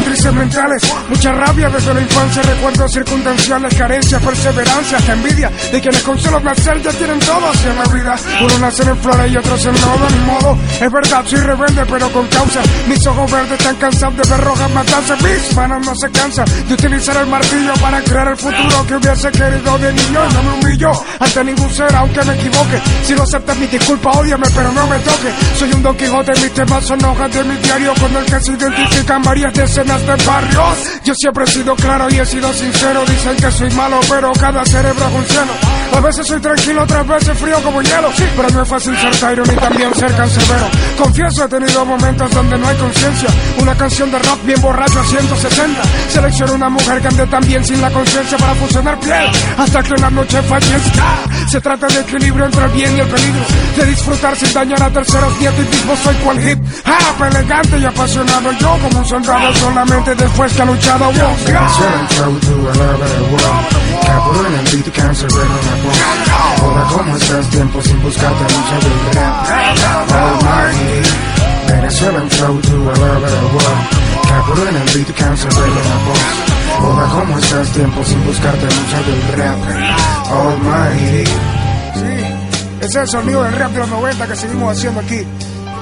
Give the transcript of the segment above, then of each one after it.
cicatrices mentales, mucha rabia desde la infancia, recuerdos circunstanciales, carencias, perseverancia, hasta envidia de quienes con solo nacer ya tienen todo hacia la vida. Uno nace en flores y otros en lodo, ni modo. Es verdad, soy rebelde, pero con causa. Mis ojos verdes están cansados de ver rojas matanzas. Mis manos no se cansan de utilizar el martillo para crear el futuro que hubiese querido de niño. No me humillo ante ningún ser, aunque me equivoque. Si no aceptas mi disculpa, odiame, pero no me toque. Soy un Don Quijote, mis temas son hojas de mi diario con el que se identifican varias decenas de barrios. Yo siempre he sido claro y he sido sincero. Dicen que soy malo, pero cada cerebro es un cielo. A veces soy tranquilo, otras veces frío como hielo. Sí, pero no es fácil ser Tyron ni también ser cancerbero. Confieso, he tenido momentos donde no hay conciencia. Una canción de rock bien borracho a 160. Selecciono una mujer que ande también sin la conciencia para fusionar piel. Hasta que una noche fallezca. Se trata de equilibrio entre el bien y el peligro. De disfrutar sin dañar a terceros y a ti mismo soy cual hip. Ah, elegante y apasionado. Yo como un soldado solamente después que ha luchado. Oh, Cabrón, el beat cancerbero en la voz. Hola, ¿cómo estás? Tiempo sin buscarte mucha del rap. Almighty. Venezuela en flow to a love of world. Cabrón, el beat cancerbero en la voz. Hola, ¿cómo estás? Tiempo sin buscarte mucha del rap. Almighty. Sí, es el sonido del rap de los 90 que seguimos haciendo aquí.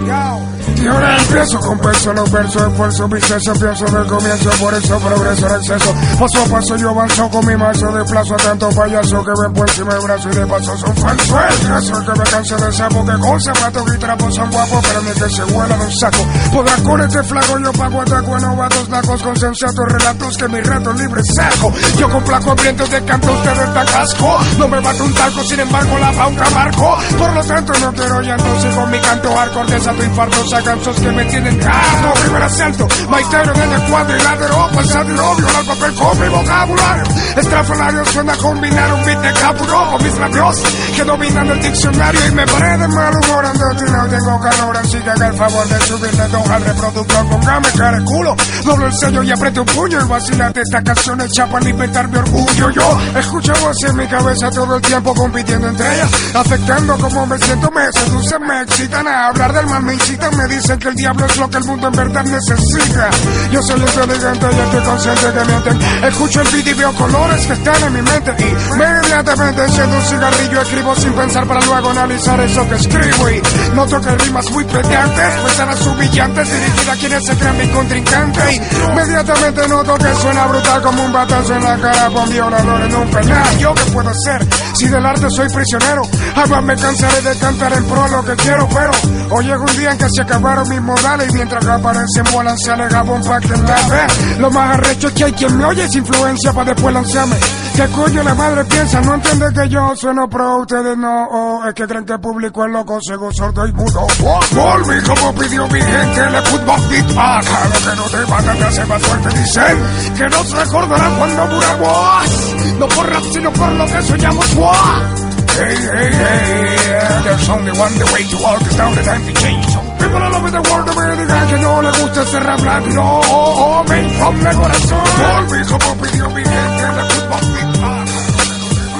Y ahora empiezo con peso, los versos, esfuerzo, mi seso, pienso del comienzo, por eso progreso en exceso. Paso a paso yo avanzo con mi mazo, desplazo a tanto payaso que me por encima el brazo y de paso son falsos. Eso que me canso de sapo, que con zapatos y trapos son guapos, pero ni que se vuelan un saco. Podrá con este flaco yo pago ataco a novatos, lacos con sensatos relatos que mi rato libre saco. Yo con placo vientos de canto, ustedes da casco. No me bato un talco, sin embargo la pauta marco. Por lo tanto no quiero llanto, sigo mi canto hardcore salto infartos a gansos que me tienen harto. Primer asalto, maitero en el cuadrilátero, pasado y obvio, al papel mi vocabulario. Estrafalario suena combinar un beat de capuro con mis labios que dominan el diccionario y me paré de mal humor ando y no tengo calor, así que haga el favor de subirle dos al reproductor, póngame cara el culo, doble el sello y apriete un puño y vacilate esta canción hecha para alimentar mi orgullo. Yo escucho voces en mi cabeza todo el tiempo compitiendo entre ellas, afectando como me siento, me seducen, me excitan a hablar del mal me incitan, me dicen que el diablo es lo que el mundo en verdad necesita. Yo soy inteligente y estoy consciente que mienten. Escucho el beat y veo colores que están en mi mente. Y inmediatamente enciendo un cigarrillo, escribo sin pensar para luego analizar eso que escribo. Y noto que rimas muy pedantes, pesadas humillantes, dirigidas a quienes se creen mi contrincante. Y inmediatamente noto que suena brutal como un batazo en la cara por un violador en un penal. ¿Yo qué puedo hacer? Si del arte soy prisionero, jamás me cansaré de cantar en pro lo que quiero, pero hoy un en que se acabaron mis modales y mientras que aparecen vuelan se alega bomba que la ve. Lo más arrecho es que hay quien me oye es influencia para después lanzarme. ¿Qué coño la madre piensa? No entiende que yo sueno pro, ustedes no. O es que creen que el público es loco, ciego, sordo y mudo. Volví como pidió mi gente, le fútbol feedback. A lo que no te a te hace más fuerte, dicen que nos recordarán cuando muramos. No por rap, sino por lo que soñamos. Hey, hey, hey, there's only one the way to walk is down the time to change. So people all over the world digan que no le gusta ese rap latino. Oh, me from the corazón. Volví como pidió mi gente, le fútbol feedback.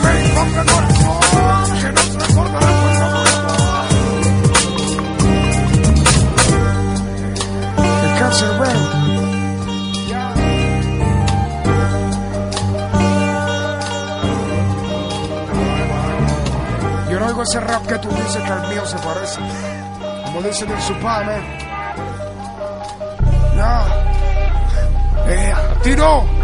Me from the corazón. Yo no oigo ese rap que tú dices que al mío se parece. Como dicen en su padre. Ya. Eh, tiro.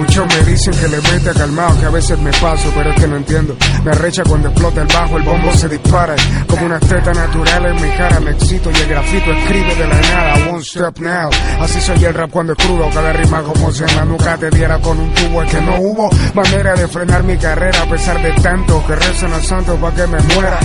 Muchos me dicen que le mete calmado, que a veces me paso, pero es que no entiendo. Me arrecha cuando explota el bajo, el bombo se dispara. Como una teta natural en mi cara, me excito y el grafito escribe de la nada. One step now. Así soy el rap cuando es crudo, cada rima como si en la nuca te diera con un tubo. Es que no hubo manera de frenar mi carrera a pesar de tanto que rezan a santos para que me muera.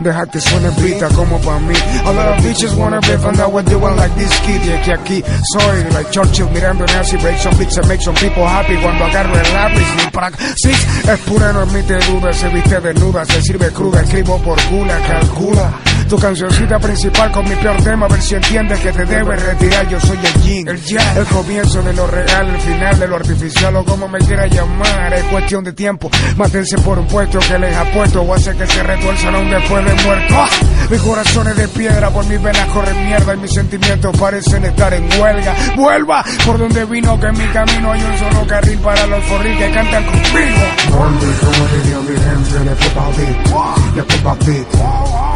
Deja que suene brita como pa' mí. A lot of bitches wanna be found out what doing like this kid. Y es que aquí soy like Churchill mirando Nancy, break some beats and make some people happy cuando agarro el lápiz. Mi praxis es pura, no admite duda. Se viste desnuda, se sirve cruda. Escribo por gula, calcula. Tu cancioncita principal con mi peor tema, a ver si entiendes que te debes retirar. Yo soy el Jin, el, el comienzo de lo real, el final de lo artificial o como me quiera llamar. Es cuestión de tiempo. Mátense por un puesto que les apuesto o hace que se retuerzan aún después de muerto. ¡Ah! Mi corazón es de piedra, por mis venas corren mierda y mis sentimientos parecen estar en huelga. Vuelva por donde vino, que en mi camino hay un solo carril para los forrí que cantan conmigo. Volví como pidió mi gente, le fue pa' ti, le fue pa' ti.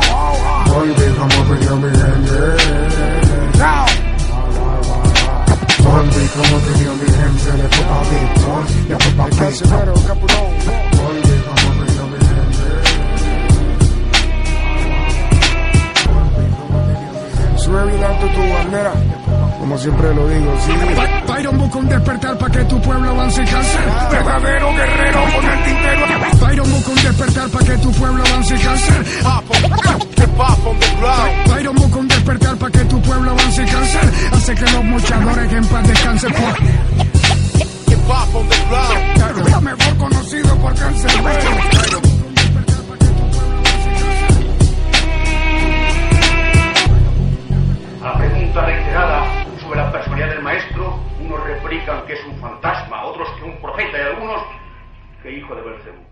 Gente. Volví como pidió mi gente, le fue pa' ti, le fue pa' ti. Cancelero, capulón. Volví como pidió mi gente. Sube bien alto tu bandera, como siempre lo digo, sí. Byron busca un despertar para que tu pueblo avance y cáncer. Verdadero guerrero con el tintero. Byron busca un despertar para que tu pueblo avance y cáncer. Byron que es un fantasma, otros que un profeta y algunos que hijo de Belcebú.